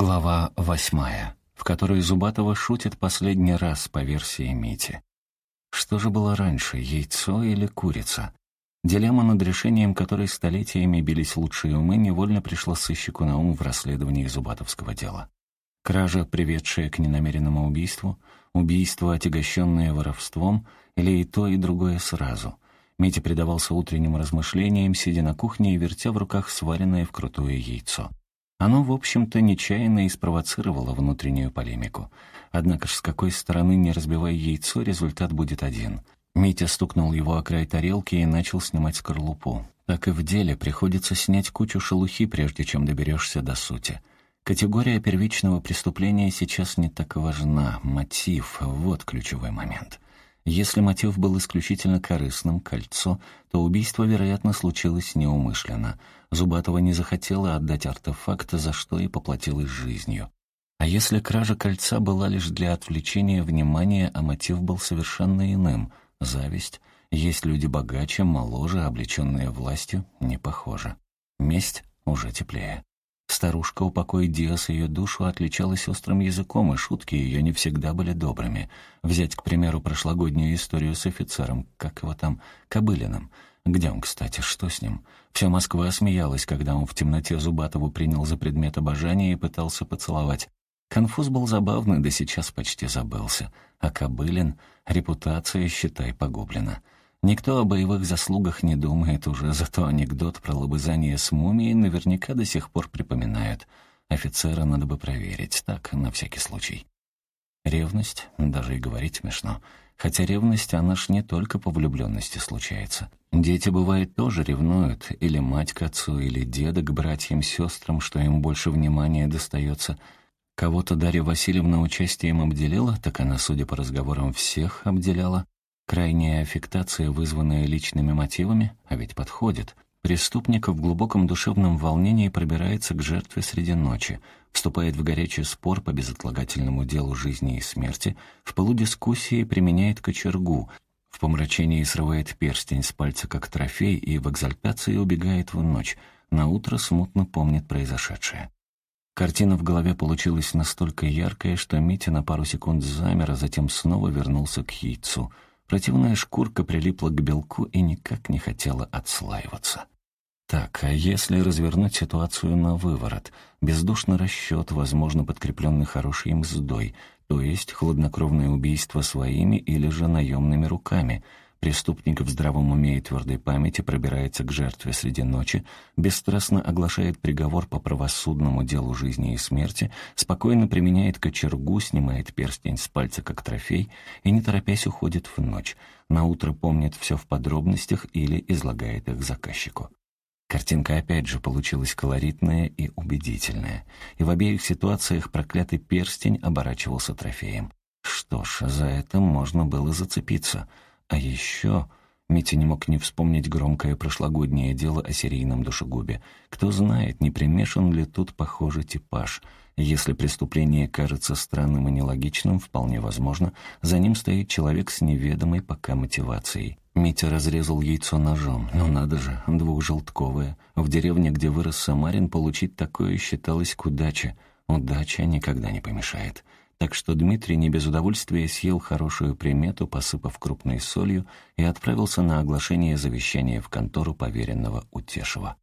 Глава восьмая, в которой Зубатова шутит последний раз по версии Мити. Что же было раньше, яйцо или курица? Дилемма, над решением которой столетиями бились лучшие умы, невольно пришла сыщику на ум в расследовании Зубатовского дела. Кража, приведшая к ненамеренному убийству, убийство, отягощенное воровством, или и то, и другое сразу. Митя предавался утренним размышлениям, сидя на кухне и вертя в руках сваренное вкрутую яйцо. Оно, в общем-то, нечаянно и спровоцировало внутреннюю полемику. Однако ж с какой стороны не разбивая яйцо, результат будет один. Митя стукнул его о край тарелки и начал снимать скорлупу. Так и в деле приходится снять кучу шелухи, прежде чем доберешься до сути. Категория первичного преступления сейчас не так важна. Мотив — вот ключевой момент. Если мотив был исключительно корыстным, кольцо, то убийство, вероятно, случилось неумышленно. Зубатова не захотела отдать артефакт, за что и поплатилась жизнью. А если кража кольца была лишь для отвлечения внимания, а мотив был совершенно иным — зависть, есть люди богаче, моложе, облеченные властью, не похоже. Месть уже теплее. Старушка, упокой Диас ее душу, отличалась острым языком, и шутки ее не всегда были добрыми. Взять, к примеру, прошлогоднюю историю с офицером, как его там, Кобылиным. Где он, кстати, что с ним? Вся Москва смеялась, когда он в темноте Зубатову принял за предмет обожания и пытался поцеловать. Конфуз был забавный, да сейчас почти забылся. А Кобылин, репутация, считай, погублена. Никто о боевых заслугах не думает уже, зато анекдот про лобызание с мумией наверняка до сих пор припоминают. Офицера надо бы проверить, так, на всякий случай. Ревность, даже и говорить смешно. Хотя ревность, она ж не только по влюбленности случается. Дети, бывает, тоже ревнуют, или мать к отцу, или деда к братьям, сестрам, что им больше внимания достается. Кого-то Дарья Васильевна участием обделила, так она, судя по разговорам, всех обделяла. Крайняя аффектация, вызванная личными мотивами, а ведь подходит. Преступник в глубоком душевном волнении пробирается к жертве среди ночи, вступает в горячий спор по безотлагательному делу жизни и смерти, в полудискуссии применяет кочергу, в помрачении срывает перстень с пальца как трофей и в экзальтации убегает в ночь, на утро смутно помнит произошедшее. Картина в голове получилась настолько яркая, что Митя на пару секунд замер, а затем снова вернулся к яйцу — Противная шкурка прилипла к белку и никак не хотела отслаиваться. Так, а если развернуть ситуацию на выворот? Бездушный расчет, возможно, подкрепленный хорошей мздой, то есть хладнокровное убийство своими или же наемными руками — Преступник в здравом уме и твердой памяти пробирается к жертве среди ночи, бесстрастно оглашает приговор по правосудному делу жизни и смерти, спокойно применяет кочергу, снимает перстень с пальца как трофей и, не торопясь, уходит в ночь. Наутро помнит все в подробностях или излагает их заказчику. Картинка опять же получилась колоритная и убедительная, и в обеих ситуациях проклятый перстень оборачивался трофеем. Что ж, за это можно было зацепиться — а еще... Митя не мог не вспомнить громкое прошлогоднее дело о серийном душегубе. Кто знает, не примешан ли тут похожий типаж. Если преступление кажется странным и нелогичным, вполне возможно, за ним стоит человек с неведомой пока мотивацией. Митя разрезал яйцо ножом. Ну надо же, двухжелтковое. В деревне, где вырос Самарин, получить такое считалось к удаче. Удача никогда не помешает так что Дмитрий не без удовольствия съел хорошую примету, посыпав крупной солью, и отправился на оглашение завещания в контору поверенного Утешева.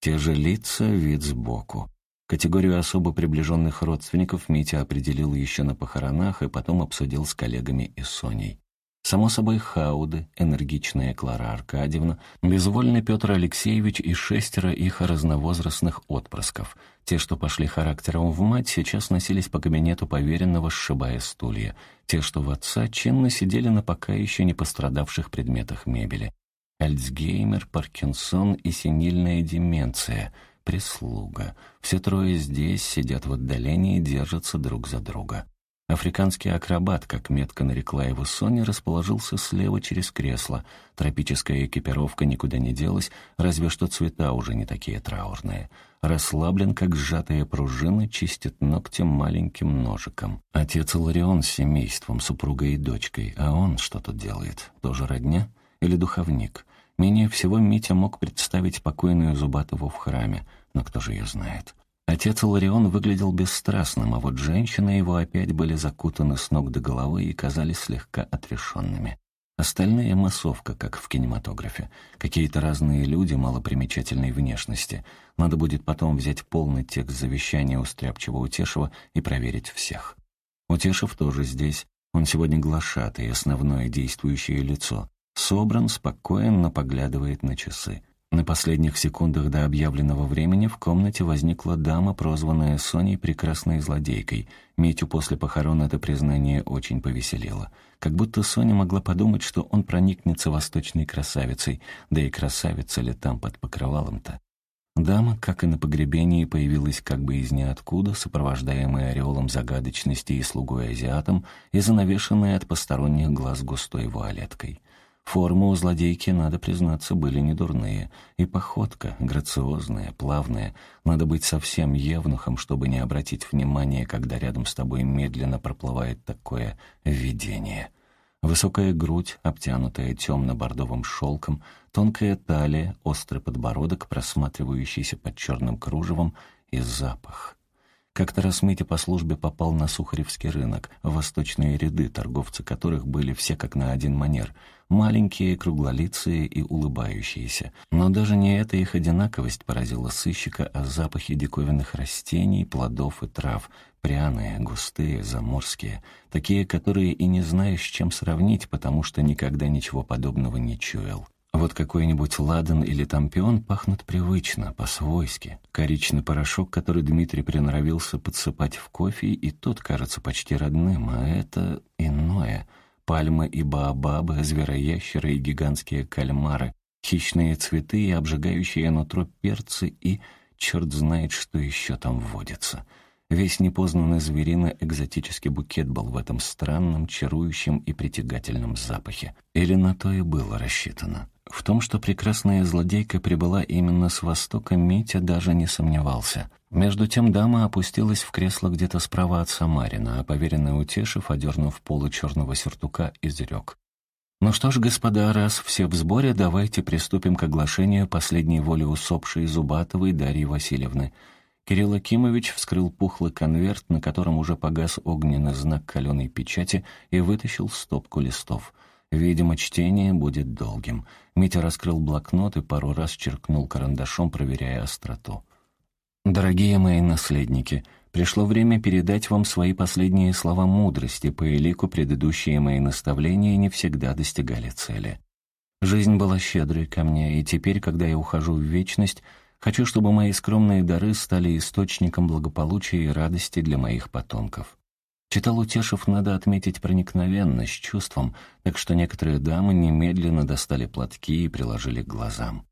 Те же лица, вид сбоку. Категорию особо приближенных родственников Митя определил еще на похоронах и потом обсудил с коллегами и Соней. Само собой, Хауды, энергичная Клара Аркадьевна, безвольный Петр Алексеевич и шестеро их разновозрастных отпрысков. Те, что пошли характером в мать, сейчас носились по кабинету поверенного, сшибая стулья. Те, что в отца, чинно сидели на пока еще не пострадавших предметах мебели. Альцгеймер, Паркинсон и синильная деменция. Прислуга. Все трое здесь сидят в отдалении и держатся друг за друга. Африканский акробат, как метко нарекла его Соня, расположился слева через кресло. Тропическая экипировка никуда не делась, разве что цвета уже не такие траурные. Расслаблен, как сжатая пружина, чистит ногтем маленьким ножиком. Отец Ларион с семейством, супругой и дочкой. А он что тут делает? Тоже родня? Или духовник? Менее всего Митя мог представить покойную Зубатову в храме, но кто же ее знает? Отец Ларион выглядел бесстрастным, а вот женщины его опять были закутаны с ног до головы и казались слегка отрешенными. Остальные — массовка, как в кинематографе. Какие-то разные люди малопримечательной внешности. Надо будет потом взять полный текст завещания у Стряпчего Утешева и проверить всех. Утешев тоже здесь. Он сегодня глашатый, основное действующее лицо. Собран, спокоен, но поглядывает на часы. На последних секундах до объявленного времени в комнате возникла дама, прозванная Соней «Прекрасной злодейкой». Митю после похорон это признание очень повеселило. Как будто Соня могла подумать, что он проникнется восточной красавицей, да и красавица ли там под покрывалом-то. Дама, как и на погребении, появилась как бы из ниоткуда, сопровождаемая ореолом загадочности и слугой-азиатом и занавешенная от посторонних глаз густой вуалеткой. Формы у злодейки, надо признаться, были недурные. И походка, грациозная, плавная. Надо быть совсем евнухом, чтобы не обратить внимания, когда рядом с тобой медленно проплывает такое видение. Высокая грудь, обтянутая темно-бордовым шелком, тонкая талия, острый подбородок, просматривающийся под черным кружевом, и запах. Как-то раз Митя по службе попал на Сухаревский рынок, восточные ряды, торговцы которых были все как на один манер. Маленькие, круглолицые и улыбающиеся. Но даже не эта их одинаковость поразила сыщика, а запахи диковинных растений, плодов и трав. Пряные, густые, заморские. Такие, которые и не знаешь, с чем сравнить, потому что никогда ничего подобного не чуял. Вот какой-нибудь ладан или тампион пахнут привычно, по-свойски. Коричный порошок, который Дмитрий приноровился подсыпать в кофе, и тот кажется почти родным, а это иное. Пальмы и баобабы, звероящеры и гигантские кальмары, хищные цветы и обжигающие нутро перцы и черт знает, что еще там водится. Весь непознанный звериный экзотический букет был в этом странном, чарующем и притягательном запахе. Или на то и было рассчитано. В том, что прекрасная злодейка прибыла именно с востока, Митя даже не сомневался. Между тем дама опустилась в кресло где-то справа от Самарина, а поверенный Утешев, одернув полы черного сюртука, изрек. «Ну что ж, господа, раз все в сборе, давайте приступим к оглашению последней воли усопшей Зубатовой Дарьи Васильевны». Кирилл Акимович вскрыл пухлый конверт, на котором уже погас огненный знак каленой печати, и вытащил стопку листов — Видимо, чтение будет долгим. Митя раскрыл блокнот и пару раз черкнул карандашом, проверяя остроту. «Дорогие мои наследники, пришло время передать вам свои последние слова мудрости, по элику предыдущие мои наставления не всегда достигали цели. Жизнь была щедрой ко мне, и теперь, когда я ухожу в вечность, хочу, чтобы мои скромные дары стали источником благополучия и радости для моих потомков. Читал Утешев, надо отметить проникновенно, с чувством, так что некоторые дамы немедленно достали платки и приложили к глазам.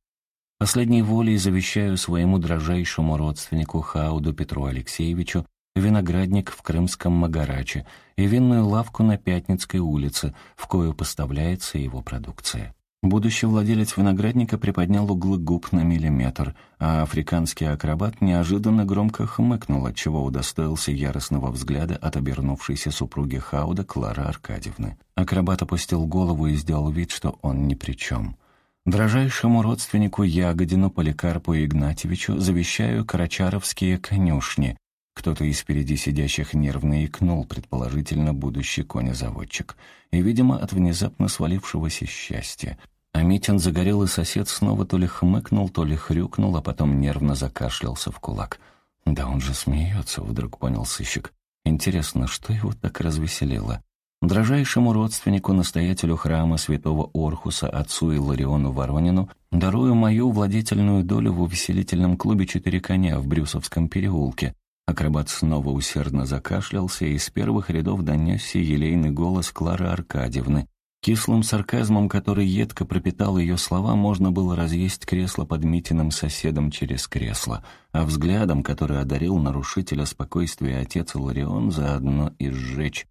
Последней волей завещаю своему дрожайшему родственнику Хауду Петру Алексеевичу виноградник в крымском Магараче и винную лавку на Пятницкой улице, в кою поставляется его продукция. Будущий владелец виноградника приподнял углы губ на миллиметр, а африканский акробат неожиданно громко хмыкнул, отчего удостоился яростного взгляда от обернувшейся супруги Хауда Клары Аркадьевны. Акробат опустил голову и сделал вид, что он ни при чем. Дрожайшему родственнику Ягодину Поликарпу Игнатьевичу завещаю карачаровские конюшни. Кто-то из впереди сидящих нервно икнул, предположительно, будущий конезаводчик. И, видимо, от внезапно свалившегося счастья — а Митин загорелый сосед снова то ли хмыкнул, то ли хрюкнул, а потом нервно закашлялся в кулак. «Да он же смеется», — вдруг понял сыщик. «Интересно, что его так развеселило?» Дрожайшему родственнику, настоятелю храма святого Орхуса, отцу Илариону Воронину, дарую мою владетельную долю в увеселительном клубе «Четыре коня» в Брюсовском переулке. Акробат снова усердно закашлялся, и из первых рядов донесся елейный голос Клары Аркадьевны, Кислым сарказмом, который едко пропитал ее слова, можно было разъесть кресло под Митиным соседом через кресло, а взглядом, который одарил нарушителя спокойствия отец Ларион, заодно и сжечь.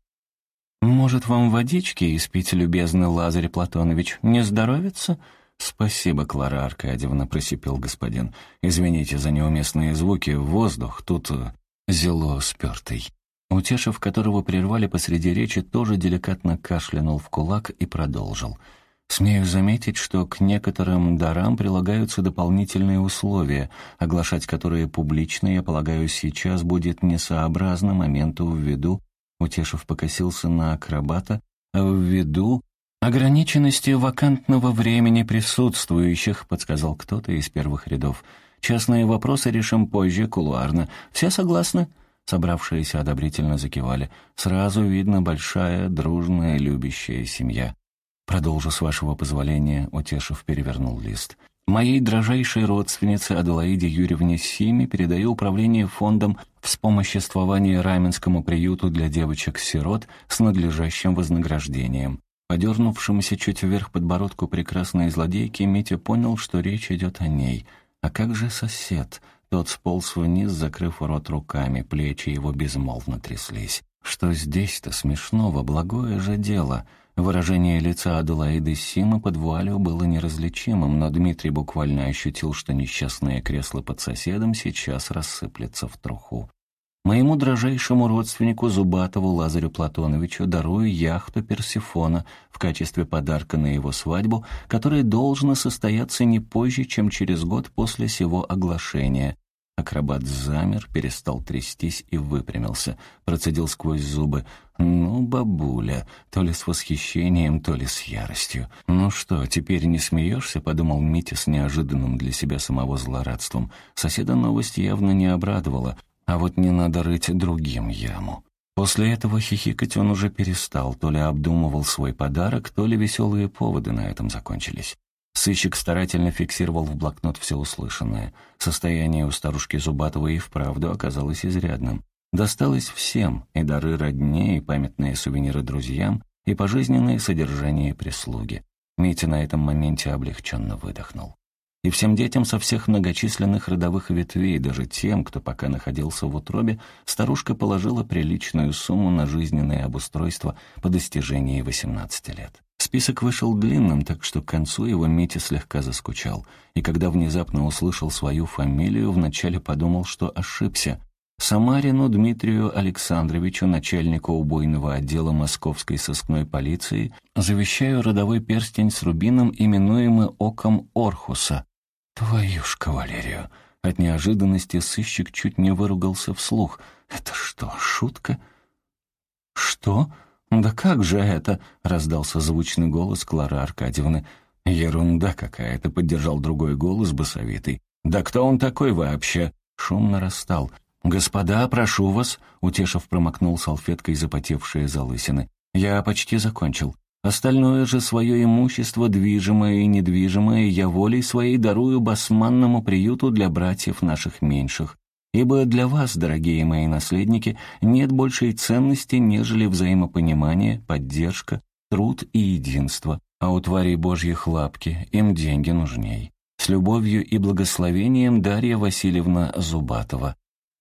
«Может, вам водички испить, любезный Лазарь Платонович? Не здоровится?» «Спасибо, Клара Аркадьевна», — просипел господин. «Извините за неуместные звуки. Воздух тут э, зело спертый». Утешив которого прервали посреди речи, тоже деликатно кашлянул в кулак и продолжил. Смею заметить, что к некоторым дарам прилагаются дополнительные условия, оглашать которые публично, я полагаю, сейчас будет несообразно моменту ввиду, Утешев покосился на акробата, ввиду ограниченности вакантного времени присутствующих, подсказал кто-то из первых рядов. Частные вопросы решим позже, кулуарно. Все согласны? Собравшиеся одобрительно закивали. Сразу видно большая, дружная, любящая семья. Продолжу, с вашего позволения, утешив, перевернул лист. Моей дрожайшей родственнице Аделаиде Юрьевне Симе передаю управление фондом вспомоществования Раменскому приюту для девочек-сирот с надлежащим вознаграждением. Подернувшемуся чуть вверх подбородку прекрасной злодейки Митя понял, что речь идет о ней. А как же сосед? Тот сполз вниз, закрыв рот руками, плечи его безмолвно тряслись. Что здесь-то смешного, благое же дело — Выражение лица Аделаиды Симы под вуалью было неразличимым, но Дмитрий буквально ощутил, что несчастное кресло под соседом сейчас рассыплется в труху. Моему дрожайшему родственнику Зубатову Лазарю Платоновичу дарую яхту Персифона в качестве подарка на его свадьбу, которая должна состояться не позже, чем через год после сего оглашения. Акробат замер, перестал трястись и выпрямился. Процедил сквозь зубы. «Ну, бабуля!» То ли с восхищением, то ли с яростью. «Ну что, теперь не смеешься?» — подумал Митя с неожиданным для себя самого злорадством. Соседа новость явно не обрадовала. А вот не надо рыть другим яму. После этого хихикать он уже перестал, то ли обдумывал свой подарок, то ли веселые поводы на этом закончились. Сыщик старательно фиксировал в блокнот все услышанное. Состояние у старушки Зубатовой и вправду оказалось изрядным. Досталось всем, и дары родне, и памятные сувениры друзьям, и пожизненное содержание прислуги. Митя на этом моменте облегченно выдохнул. И всем детям со всех многочисленных родовых ветвей, даже тем, кто пока находился в утробе, старушка положила приличную сумму на жизненное обустройство по достижении 18 лет. Список вышел длинным, так что к концу его Митя слегка заскучал. И когда внезапно услышал свою фамилию, вначале подумал, что ошибся. Самарину Дмитрию Александровичу, начальнику убойного отдела московской сыскной полиции, завещаю родовой перстень с рубином, именуемый Оком Орхуса. Твою ж! От неожиданности сыщик чуть не выругался вслух. «Это что, шутка?» «Что?» «Да как же это?» — раздался звучный голос Клары Аркадьевны. «Ерунда какая-то», — поддержал другой голос басовитый. «Да кто он такой вообще?» Шум нарастал. «Господа, прошу вас», — Утешев промокнул салфеткой запотевшие залысины. «Я почти закончил. Остальное же свое имущество, движимое и недвижимое, я волей своей дарую басманному приюту для братьев наших меньших. Ибо для вас, дорогие мои наследники, нет большей ценности, нежели взаимопонимание, поддержка, труд и единство. А у тварей божьих лапки им деньги нужней. С любовью и благословением Дарья Васильевна Зубатова.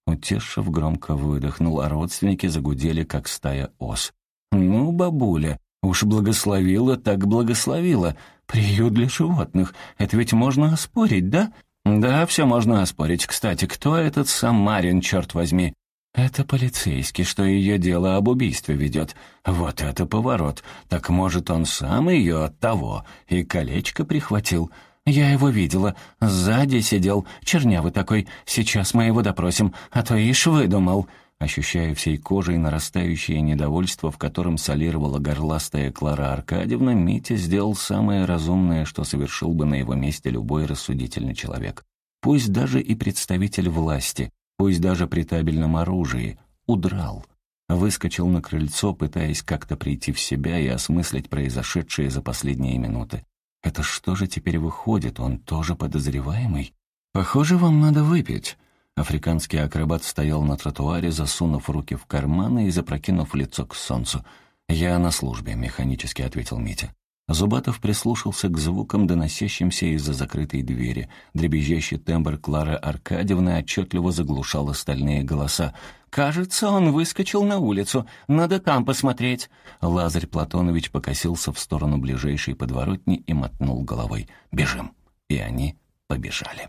Утешев громко выдохнул, а родственники загудели, как стая ос. «Ну, бабуля, уж благословила, так благословила. Приют для животных. Это ведь можно оспорить, да? «Да, все можно оспорить. Кстати, кто этот Самарин, черт возьми?» «Это полицейский, что ее дело об убийстве ведет. Вот это поворот. Так, может, он сам ее от того и колечко прихватил?» «Я его видела. Сзади сидел. Чернявый такой. Сейчас мы его допросим, а то ишь выдумал». Ощущая всей кожей нарастающее недовольство, в котором солировала горластая Клара Аркадьевна, Митя сделал самое разумное, что совершил бы на его месте любой рассудительный человек. Пусть даже и представитель власти, пусть даже при табельном оружии, удрал. Выскочил на крыльцо, пытаясь как-то прийти в себя и осмыслить произошедшее за последние минуты. Это что же теперь выходит, он тоже подозреваемый? «Похоже, вам надо выпить». Африканский акробат стоял на тротуаре, засунув руки в карманы и запрокинув лицо к солнцу. «Я на службе», — механически ответил Митя. Зубатов прислушался к звукам, доносящимся из-за закрытой двери. Дребезжащий тембр Клары Аркадьевны отчетливо заглушал остальные голоса. «Кажется, он выскочил на улицу. Надо там посмотреть». Лазарь Платонович покосился в сторону ближайшей подворотни и мотнул головой. «Бежим». И они побежали.